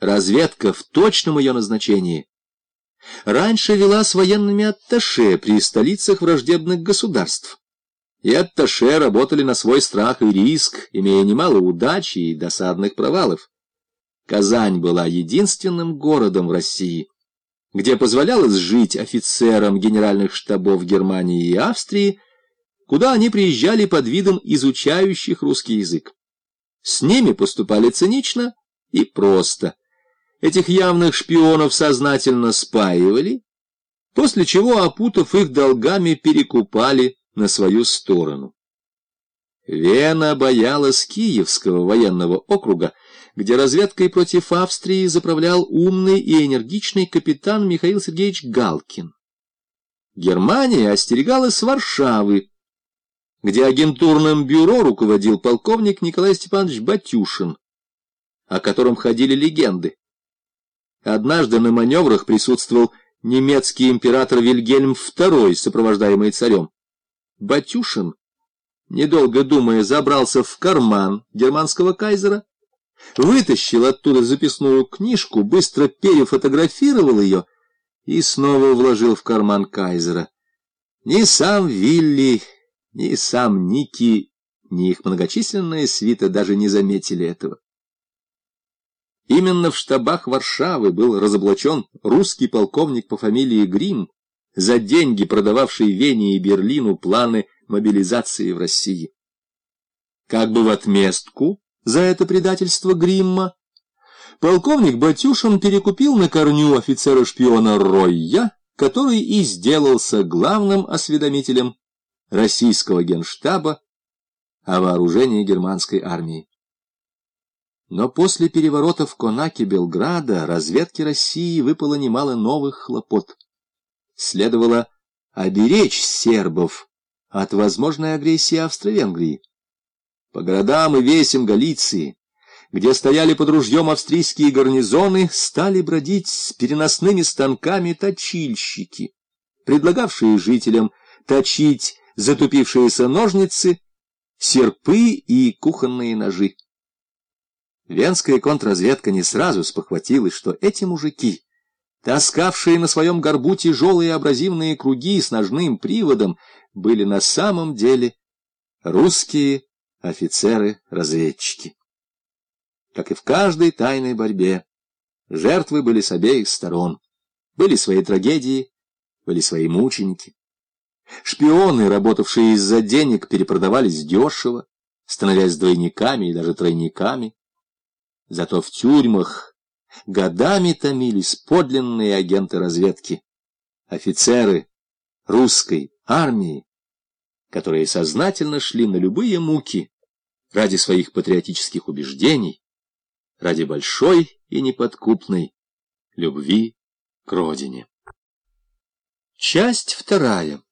разведка в точном ее назначении, раньше вела с военными атташе при столицах враждебных государств. И атташе работали на свой страх и риск, имея немало удачи и досадных провалов. Казань была единственным городом в России, где позволялось жить офицерам генеральных штабов Германии и Австрии, куда они приезжали под видом изучающих русский язык. С ними поступали цинично и просто. Этих явных шпионов сознательно спаивали, после чего, опутав их долгами, перекупали на свою сторону. Вена боялась Киевского военного округа, где разведкой против Австрии заправлял умный и энергичный капитан Михаил Сергеевич Галкин. Германия остерегалась Варшавы, где агентурным бюро руководил полковник Николай Степанович Батюшин, о котором ходили легенды. Однажды на маневрах присутствовал немецкий император Вильгельм II, сопровождаемый царем. Батюшин, недолго думая, забрался в карман германского кайзера, вытащил оттуда записную книжку, быстро перефотографировал ее и снова вложил в карман кайзера. Ни сам Вилли, ни сам Ники, ни их многочисленная свита даже не заметили этого. Именно в штабах Варшавы был разоблачен русский полковник по фамилии Грим, за деньги продававший Вене и Берлину планы мобилизации в России. Как бы в отместку за это предательство Гримма, полковник Батюшин перекупил на корню офицера-шпиона Ройя, который и сделался главным осведомителем российского генштаба о вооружении германской армии. Но после переворота в Конаке Белграда разведке России выпало немало новых хлопот. Следовало оберечь сербов от возможной агрессии Австро-Венгрии. По городам и весям Галиции, где стояли под ружьем австрийские гарнизоны, стали бродить с переносными станками точильщики, предлагавшие жителям точить затупившиеся ножницы, серпы и кухонные ножи. Венская контрразведка не сразу спохватилась, что эти мужики, таскавшие на своем горбу тяжелые абразивные круги с ножным приводом, были на самом деле русские офицеры-разведчики. Как и в каждой тайной борьбе, жертвы были с обеих сторон. Были свои трагедии, были свои мученики. Шпионы, работавшие из-за денег, перепродавались дешево, становясь двойниками и даже тройниками. Зато в тюрьмах годами томились подлинные агенты разведки, офицеры русской армии, которые сознательно шли на любые муки ради своих патриотических убеждений, ради большой и неподкупной любви к родине. Часть вторая.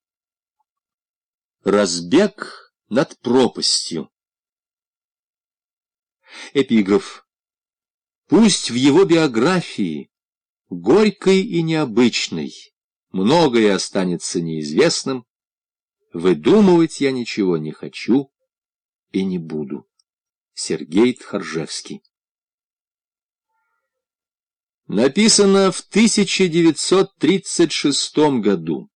Разбег над пропастью. Эпиграф. Пусть в его биографии, горькой и необычной, многое останется неизвестным, выдумывать я ничего не хочу и не буду. Сергей Тхаржевский. Написано в 1936 году.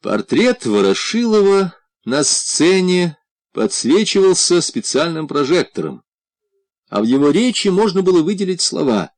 Портрет Ворошилова на сцене подсвечивался специальным прожектором, а в его речи можно было выделить слова